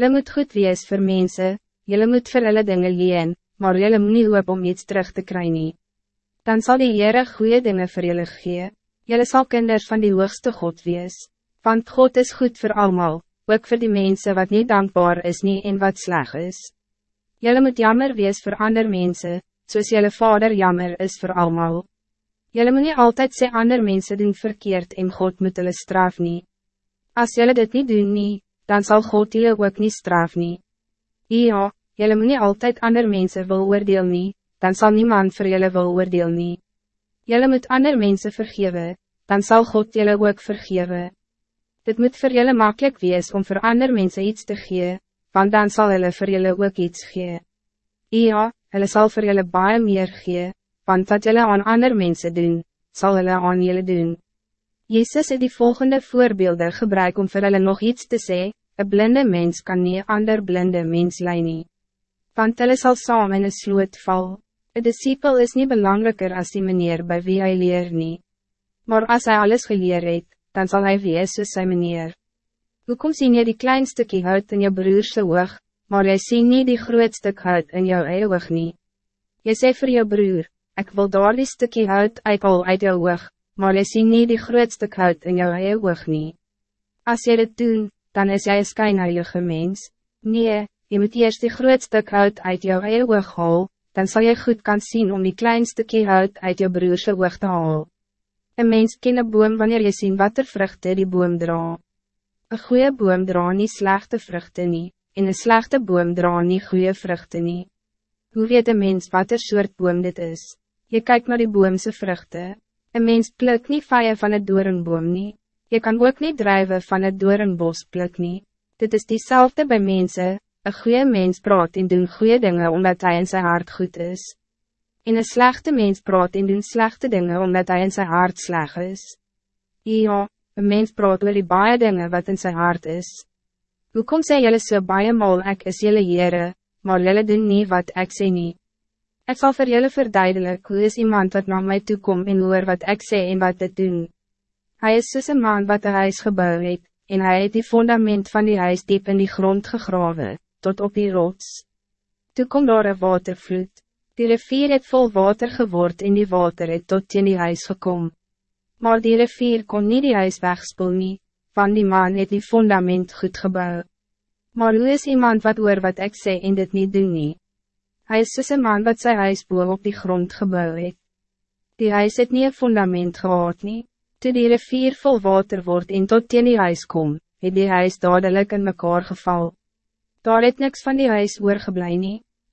Jylle moet goed wees voor mensen, jylle moet vir hulle dinge leen, maar jylle moet nie hoop om iets terug te krijgen. nie. Dan zal die Heere goede dingen voor jylle gee, jylle sal kinders van die hoogste God wees, want God is goed voor allemaal, ook voor die mensen wat niet dankbaar is nie en wat sleg is. Jylle moet jammer wees voor ander mensen, soos jylle vader jammer is voor allemaal. Jylle moet nie altyd sê ander mensen doen verkeerd en God moet hulle straf nie. As jylle dit niet doen nie, dan zal God jullie ook niet straf nie. Ja, jylle moet nie altyd ander mensen wil oordeel nie, dan zal niemand voor jullie wil oordeel nie. Jylle moet ander mensen vergeven, dan zal God jullie ook vergeven. Dit moet voor jullie makkelijk wees om voor ander mensen iets te geven, want dan zal hulle voor jullie ook iets geven. Ja, hulle zal voor jullie baie meer geven, want wat jullie aan ander mensen doen, zal hulle aan jullie doen. Jezus het die volgende voorbeelden gebruik om voor hulle nog iets te zeggen. Een blinde mens kan niet ander blinde mens lei nie. Want hulle sal saam in een sloot val. Een discipel is niet belangrijker als die meneer bij wie hij leer nie. Maar als hij alles geleerd het, dan zal hij wees soos sy meneer. Hoekom sien jy die klein stukje hout in jou broerse oog, maar jy sien niet die groot stuk hout in jou eie oog nie? Jy sê vir jou broer, ik wil daar die stukje hout uithaal uit jou oog, maar jy sien niet die groot stuk hout in jou eie oog nie. As jy dit doen, dan is jij een skynheilige mens. Nee, je moet eerst die grootste hout uit jou eie oog haal, dan zal je goed kan zien om die kleinste hout uit jou broerse oog te haal. Een mens ken een boom wanneer je ziet wat er vruchten die boom dra. Een goede boom dra niet slechte vruchten nie, en een slechte boom dra niet goede vruchten nie. Hoe weet een mens wat er soort boom dit is? Je kijkt naar die boomse vruchten. Een mens pluk niet vijen van het doornboom niet. Je kan ook niet drijven van het door een bos pluk nie. Dit is diezelfde bij mensen. Een goede mens praat en doen goede dingen omdat hij in zijn hart goed is. En een slechte mens praat en doen slechte dingen omdat hij in zijn hart sleg is. Ja, een mens praat oor die baie dingen wat in zijn hart is. Hoe kom sê jylle so baie mal ek is jylle Heere, maar jylle doen nie wat ek sê nie. Ek sal vir jylle verduidelik hoe is iemand wat naar mij toe kom en hoor wat ik sê en wat dit doen. Hij is soos een man wat een huis gebouw het, en hij het die fundament van die huis diep in die grond gegraven, tot op die rots. Toe kom daar een watervloed. Die rivier het vol water geword en die water het tot in die huis gekom. Maar die rivier kon niet die huis wegspoel nie, van die man het die fundament goed gebouw. Maar hoe is iemand wat oor wat ik sê en dit niet doen nie? Hij is soos een man wat sy huis boel op die grond gebouw het. Die huis het nie een fundament gehad nie. Toe die rivier vol water wordt en tot teen die huis kom, het die huis dadelijk in mekaar geval. Daar het niks van die huis oorgeblij nie.